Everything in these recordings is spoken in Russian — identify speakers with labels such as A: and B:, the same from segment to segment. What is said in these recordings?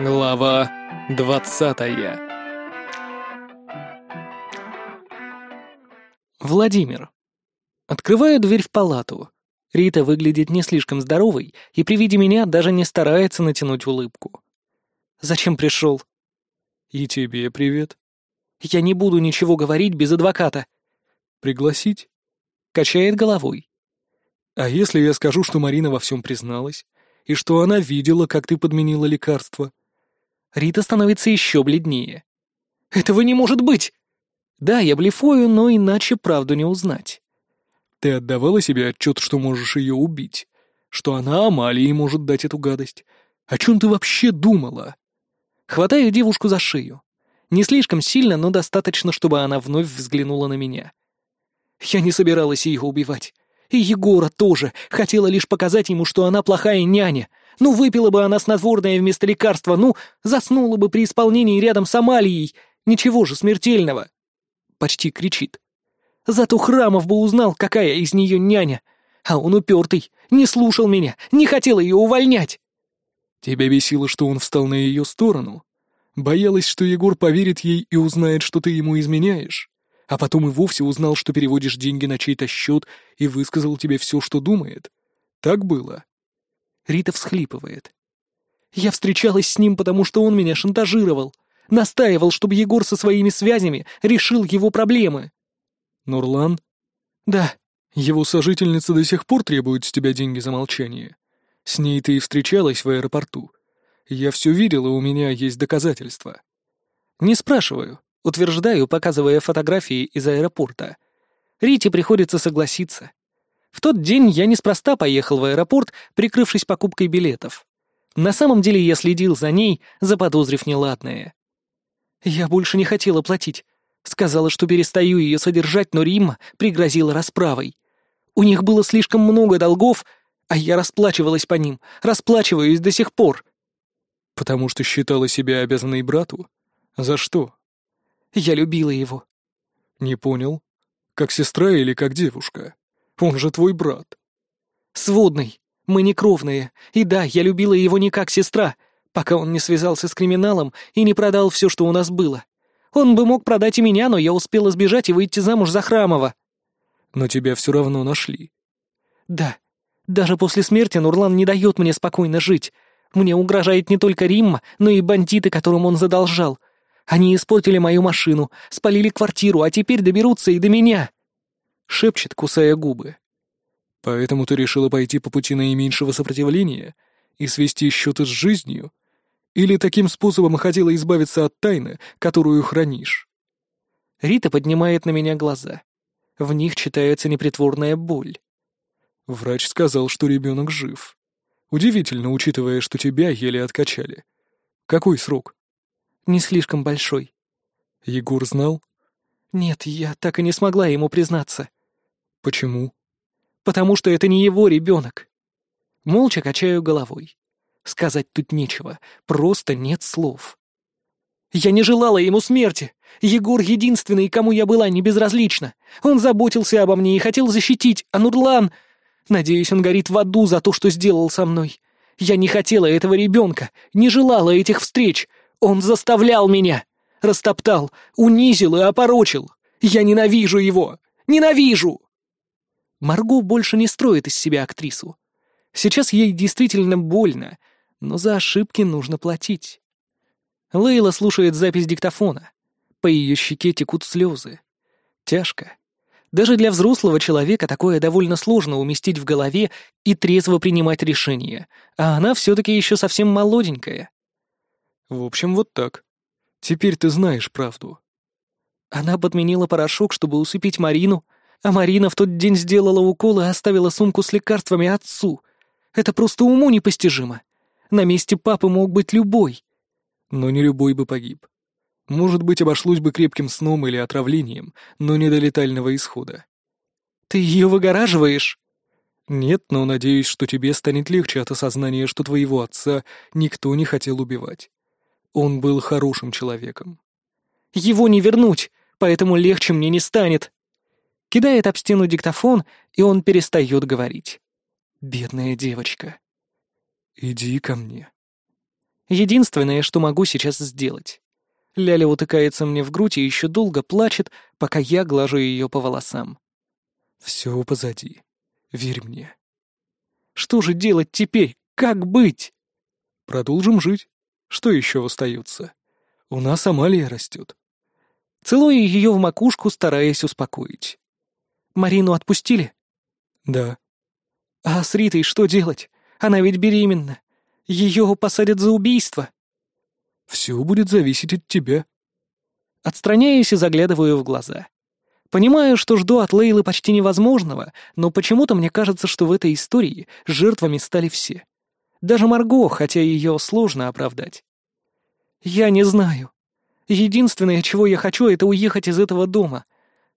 A: Глава двадцатая Владимир. Открываю дверь в палату. Рита выглядит не слишком здоровой и при виде меня даже не старается натянуть улыбку. «Зачем пришел?»
B: «И тебе привет».
A: «Я не буду ничего говорить без адвоката».
B: «Пригласить?»
A: Качает головой.
B: «А если я скажу, что Марина во всем призналась, и что она видела, как ты подменила лекарство?»
A: Рита становится еще бледнее. «Этого не может быть!» «Да, я блефую, но иначе правду не узнать».
B: «Ты отдавала себе отчет, что можешь ее убить? Что она Амалии может дать эту гадость? О чем ты вообще думала?»
A: Хватаю девушку за шею. Не слишком сильно, но достаточно, чтобы она вновь взглянула на меня. Я не собиралась ее убивать. И Егора тоже. Хотела лишь показать ему, что она плохая няня. Ну, выпила бы она снотворное вместо лекарства, ну, заснула бы при исполнении рядом с Амалией. Ничего же смертельного. Почти кричит. Зато Храмов бы узнал, какая из нее няня. А он упертый, не слушал меня, не хотел ее увольнять.
B: Тебя бесило, что он встал на ее сторону? Боялась, что Егор поверит ей и узнает, что ты ему изменяешь? А потом и вовсе узнал, что переводишь деньги на чей-то счет и высказал тебе все, что думает? Так было?»
A: Рита всхлипывает. «Я встречалась с ним, потому что он меня шантажировал. Настаивал, чтобы Егор со своими связями решил его проблемы».
B: «Нурлан?»
A: «Да».
B: «Его сожительница до сих пор требует с тебя деньги за молчание. С ней ты и встречалась в аэропорту. Я все видела, у меня есть доказательства».
A: «Не спрашиваю. Утверждаю, показывая фотографии из аэропорта. Рите приходится согласиться. В тот день я неспроста поехал в аэропорт, прикрывшись покупкой билетов. На самом деле я следил за ней, заподозрив неладное. Я больше не хотела платить. Сказала, что перестаю ее содержать, но Римма пригрозила расправой. У них было слишком много долгов, а я расплачивалась по ним, расплачиваюсь до сих пор.
B: Потому что считала себя обязанной брату? За что?
A: Я любила его».
B: «Не понял. Как сестра или как девушка? Он же твой брат».
A: «Сводный. Мы не кровные. И да, я любила его не как сестра, пока он не связался с криминалом и не продал все, что у нас было. Он бы мог продать и меня, но я успела сбежать и выйти замуж за Храмова».
B: «Но тебя все равно нашли».
A: «Да. Даже после смерти Нурлан не дает мне спокойно жить. Мне угрожает не только Римма, но и бандиты, которым он задолжал. Они испортили мою машину, спалили квартиру, а теперь доберутся и до меня!» Шепчет, кусая губы.
B: «Поэтому ты решила пойти по пути наименьшего сопротивления и свести счеты с жизнью? Или таким способом хотела избавиться от тайны, которую хранишь?»
A: Рита поднимает на меня глаза. В них читается непритворная боль.
B: Врач сказал, что ребенок жив. Удивительно, учитывая, что тебя еле откачали. Какой срок?
A: не слишком большой.
B: Егор знал?
A: Нет, я так и не смогла ему признаться.
B: Почему?
A: Потому что это не его ребенок. Молча качаю головой. Сказать тут нечего, просто нет слов. Я не желала ему смерти. Егор единственный, кому я была не безразлична. Он заботился обо мне и хотел защитить, а Нурлан... Надеюсь, он горит в аду за то, что сделал со мной. Я не хотела этого ребенка, не желала этих встреч, он заставлял меня! Растоптал, унизил и опорочил! Я ненавижу его! Ненавижу!» Марго больше не строит из себя актрису. Сейчас ей действительно больно, но за ошибки нужно платить. Лейла слушает запись диктофона. По ее щеке текут слезы. Тяжко. Даже для взрослого человека такое довольно сложно уместить в голове и трезво принимать решения, а она все-таки еще совсем молоденькая.
B: В общем, вот так. Теперь ты знаешь правду.
A: Она подменила порошок, чтобы усыпить Марину, а Марина в тот день сделала укол и оставила сумку с лекарствами отцу. Это просто уму непостижимо. На месте папы мог быть любой.
B: Но не любой бы погиб. Может быть, обошлось бы крепким сном или отравлением, но не до летального исхода.
A: Ты ее выгораживаешь?
B: Нет, но надеюсь, что тебе станет легче от осознания, что твоего отца никто не хотел убивать. Он был хорошим человеком.
A: Его не вернуть, поэтому легче мне не станет. Кидает об стену диктофон, и он перестает говорить. Бедная девочка.
B: Иди ко мне.
A: Единственное, что могу сейчас сделать. Ляля утыкается мне в грудь и еще долго плачет, пока я глажу ее по волосам.
B: Все позади. Верь мне.
A: Что же делать теперь? Как быть?
B: Продолжим жить. Что еще остается? У нас Амалия растет.
A: Целую ее в макушку, стараясь успокоить. Марину отпустили?
B: Да.
A: А с Ритой что делать? Она ведь беременна. Ее посадят за убийство.
B: Все будет зависеть от тебя.
A: Отстраняюсь и заглядываю в глаза. Понимаю, что жду от Лейлы почти невозможного, но почему-то мне кажется, что в этой истории жертвами стали все. Даже Марго, хотя ее сложно оправдать. Я не знаю. Единственное, чего я хочу, это уехать из этого дома.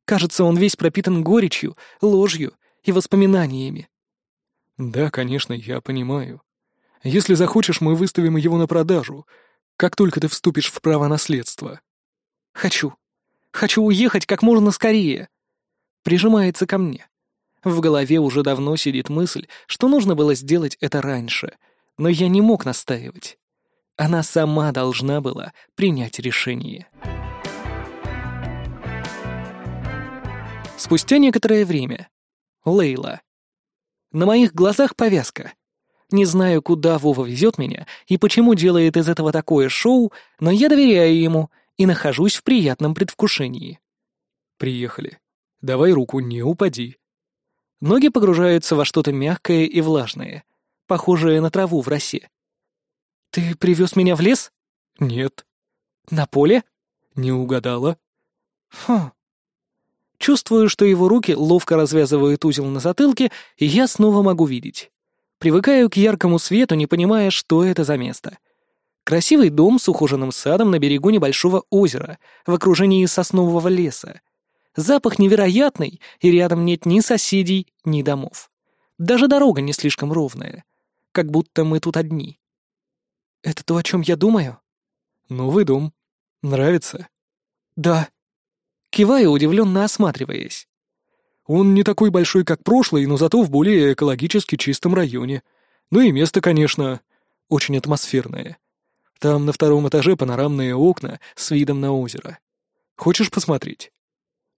A: Кажется, он весь пропитан горечью, ложью и воспоминаниями.
B: Да, конечно, я понимаю. Если захочешь, мы выставим его на продажу, как только ты вступишь в право наследства.
A: Хочу. Хочу уехать как можно скорее. Прижимается ко мне. В голове уже давно сидит мысль, что нужно было сделать это раньше, но я не мог настаивать. Она сама должна была принять решение. Спустя некоторое время. Лейла. На моих глазах повязка. Не знаю, куда Вова везет меня и почему делает из этого такое шоу, но я доверяю ему и нахожусь в приятном предвкушении.
B: Приехали. Давай руку, не упади.
A: Ноги погружаются во что-то мягкое и влажное, похожее на траву в росе. «Ты привез меня в лес?»
B: «Нет».
A: «На поле?»
B: «Не угадала».
A: «Хм». Чувствую, что его руки ловко развязывают узел на затылке, и я снова могу видеть. Привыкаю к яркому свету, не понимая, что это за место. Красивый дом с ухоженным садом на берегу небольшого озера, в окружении соснового леса. Запах невероятный, и рядом нет ни соседей, ни домов. Даже дорога не слишком ровная. Как будто мы тут одни. Это то, о чем я думаю?
B: Новый дом. Нравится?
A: Да. Киваю, удивленно осматриваясь.
B: Он не такой большой, как прошлый, но зато в более экологически чистом районе. Ну и место, конечно, очень атмосферное. Там на втором этаже панорамные окна с видом на озеро. Хочешь посмотреть?»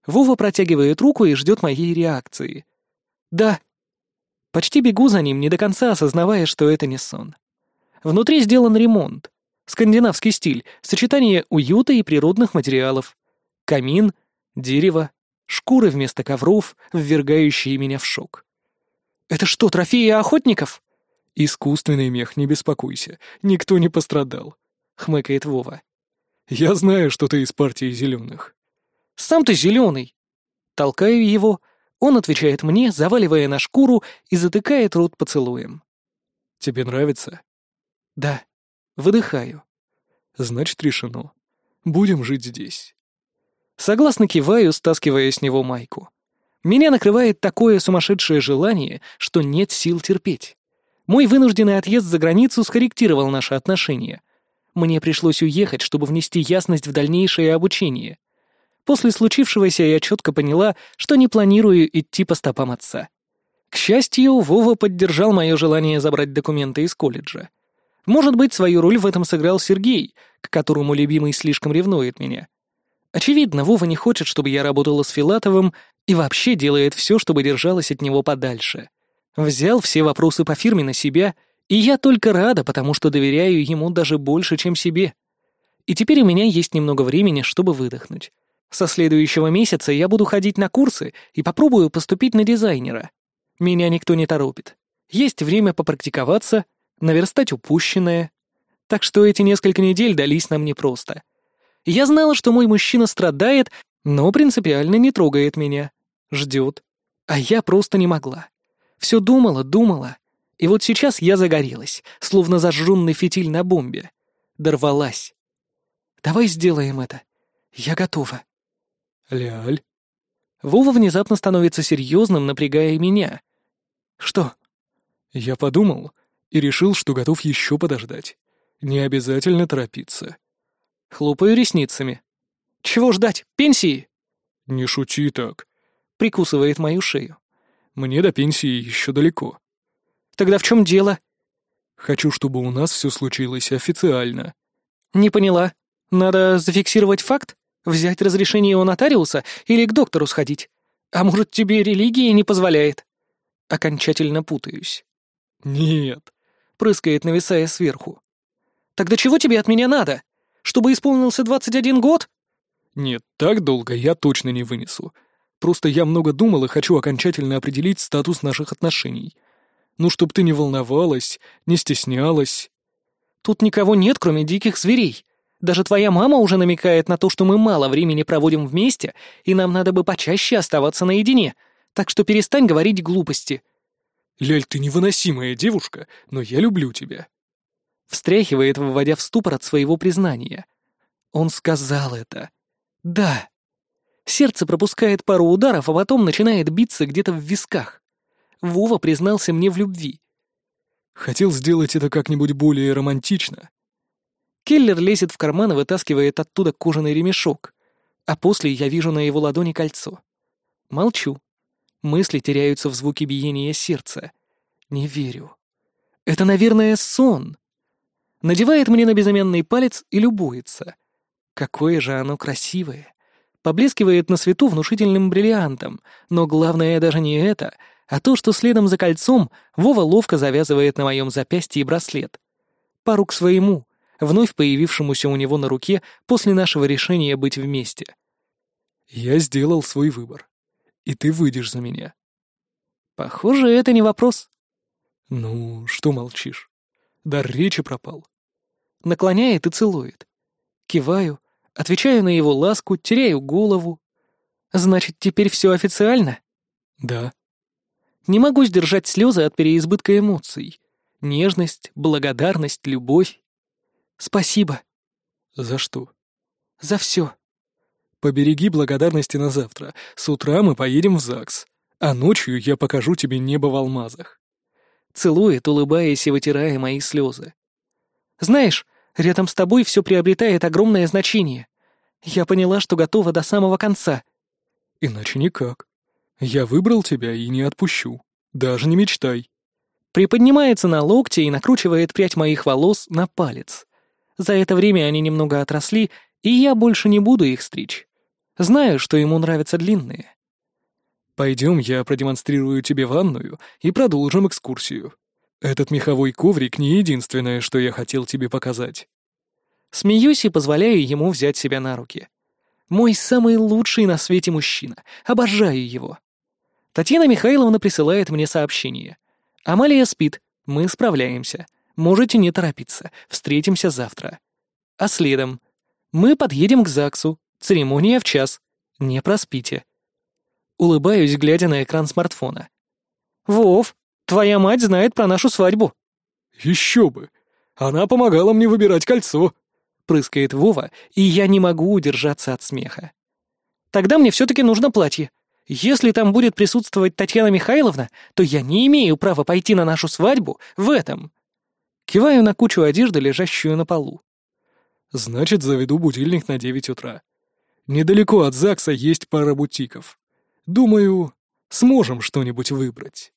A: Вова протягивает руку и ждет моей реакции. «Да». Почти бегу за ним, не до конца осознавая, что это не сон. Внутри сделан ремонт. Скандинавский стиль, сочетание уюта и природных материалов. Камин, дерево, шкуры вместо ковров, ввергающие меня в шок. «Это что, трофеи охотников?»
B: «Искусственный мех, не беспокойся, никто не пострадал», — хмыкает Вова. «Я знаю, что ты из партии зеленых».
A: «Сам ты зеленый!» Толкаю его, он отвечает мне, заваливая на шкуру и затыкает рот поцелуем.
B: «Тебе нравится?»
A: «Да». Выдыхаю.
B: «Значит, решено. Будем жить здесь».
A: Согласно киваю, стаскивая с него майку. Меня накрывает такое сумасшедшее желание, что нет сил терпеть. Мой вынужденный отъезд за границу скорректировал наши отношения. Мне пришлось уехать, чтобы внести ясность в дальнейшее обучение. После случившегося я четко поняла, что не планирую идти по стопам отца. К счастью, Вова поддержал мое желание забрать документы из колледжа. Может быть, свою роль в этом сыграл Сергей, к которому любимый слишком ревнует меня. Очевидно, Вова не хочет, чтобы я работала с Филатовым и вообще делает все, чтобы держалась от него подальше. Взял все вопросы по фирме на себя, и я только рада, потому что доверяю ему даже больше, чем себе. И теперь у меня есть немного времени, чтобы выдохнуть. Со следующего месяца я буду ходить на курсы и попробую поступить на дизайнера. Меня никто не торопит. Есть время попрактиковаться, наверстать упущенное. Так что эти несколько недель дались нам непросто. Я знала, что мой мужчина страдает, но принципиально не трогает меня. Ждет. А я просто не могла. Все думала, думала. И вот сейчас я загорелась, словно зажженный фитиль на бомбе. Дорвалась. Давай сделаем это. Я готова.
B: Ляль.
A: Вова внезапно становится серьезным, напрягая меня. Что?
B: Я подумал и решил, что готов еще подождать. Не обязательно торопиться.
A: Хлопаю ресницами. «Чего ждать? Пенсии?»
B: «Не шути так», —
A: прикусывает мою шею.
B: «Мне до пенсии еще далеко».
A: «Тогда в чем дело?»
B: Хочу, чтобы у нас все случилось официально.
A: Не поняла. Надо зафиксировать факт? Взять разрешение у нотариуса или к доктору сходить? А может, тебе религия не позволяет? Окончательно путаюсь.
B: Нет.
A: Прыскает, нависая сверху. Тогда чего тебе от меня надо? Чтобы исполнился двадцать один год?
B: Нет, так долго я точно не вынесу. Просто я много думал и хочу окончательно определить статус наших отношений. Ну, чтоб ты не волновалась, не стеснялась.
A: Тут никого нет, кроме диких зверей. Даже твоя мама уже намекает на то, что мы мало времени проводим вместе, и нам надо бы почаще оставаться наедине. Так что перестань говорить глупости.
B: Ляль, ты невыносимая девушка, но я люблю тебя.
A: Встряхивает, выводя в ступор от своего признания. Он сказал это. Да. Сердце пропускает пару ударов, а потом начинает биться где-то в висках. Вова признался мне в любви.
B: Хотел сделать это как-нибудь более романтично.
A: Келлер лезет в карман и вытаскивает оттуда кожаный ремешок, а после я вижу на его ладони кольцо. Молчу. Мысли теряются в звуке биения сердца. Не верю. Это, наверное, сон. Надевает мне на безымянный палец и любуется. Какое же оно красивое. Поблескивает на свету внушительным бриллиантом, но главное даже не это — а то, что следом за кольцом Вова ловко завязывает на моем запястье браслет. Пару к своему, вновь появившемуся у него на руке после нашего решения быть вместе.
B: «Я сделал свой выбор, и ты выйдешь за меня».
A: «Похоже, это не вопрос».
B: «Ну, что молчишь? Дар речи пропал».
A: Наклоняет и целует. Киваю, отвечаю на его ласку, теряю голову. «Значит, теперь все официально?»
B: «Да».
A: Не могу сдержать слезы от переизбытка эмоций. Нежность, благодарность, любовь. Спасибо.
B: За что?
A: За все.
B: Побереги благодарности на завтра. С утра мы поедем в ЗАГС. А ночью я покажу тебе небо в алмазах.
A: Целует, улыбаясь и вытирая мои слезы. Знаешь, рядом с тобой все приобретает огромное значение. Я поняла, что готова до самого конца.
B: Иначе никак. Я выбрал тебя и не отпущу. Даже не мечтай.
A: Приподнимается на локте и накручивает прядь моих волос на палец. За это время они немного отросли, и я больше не буду их стричь. Знаю, что ему нравятся длинные.
B: Пойдем, я продемонстрирую тебе ванную и продолжим экскурсию. Этот меховой коврик не единственное, что я хотел тебе показать.
A: Смеюсь и позволяю ему взять себя на руки. Мой самый лучший на свете мужчина. Обожаю его. Татьяна Михайловна присылает мне сообщение. «Амалия спит. Мы справляемся. Можете не торопиться. Встретимся завтра». А следом. «Мы подъедем к ЗАГСу. Церемония в час. Не проспите». Улыбаюсь, глядя на экран смартфона. «Вов, твоя мать знает про нашу свадьбу».
B: «Еще бы! Она помогала мне выбирать кольцо!»
A: Прыскает Вова, и я не могу удержаться от смеха. «Тогда мне все-таки нужно платье. Если там будет присутствовать Татьяна Михайловна, то я не имею права пойти на нашу свадьбу в этом. Киваю на кучу одежды, лежащую на полу.
B: Значит, заведу будильник на девять утра. Недалеко от ЗАГСа есть пара бутиков. Думаю, сможем что-нибудь выбрать.